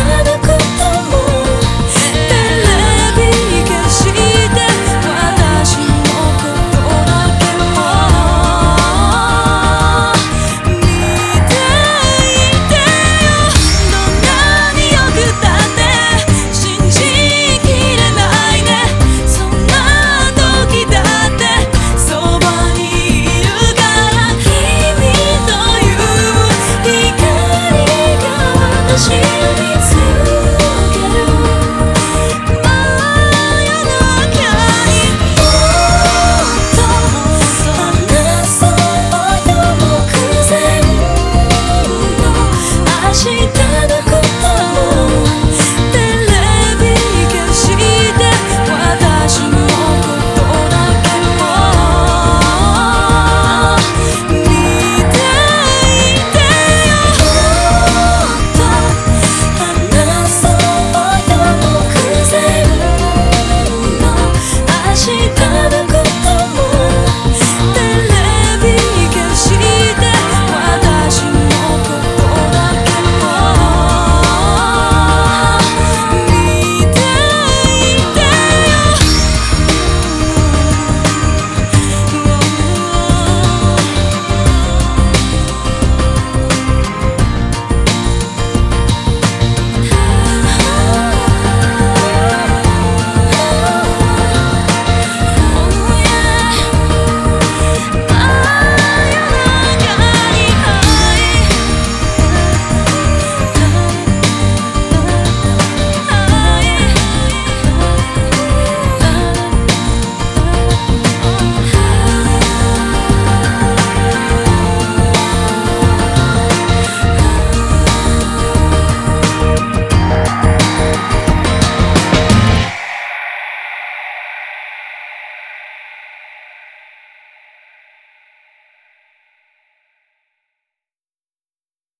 another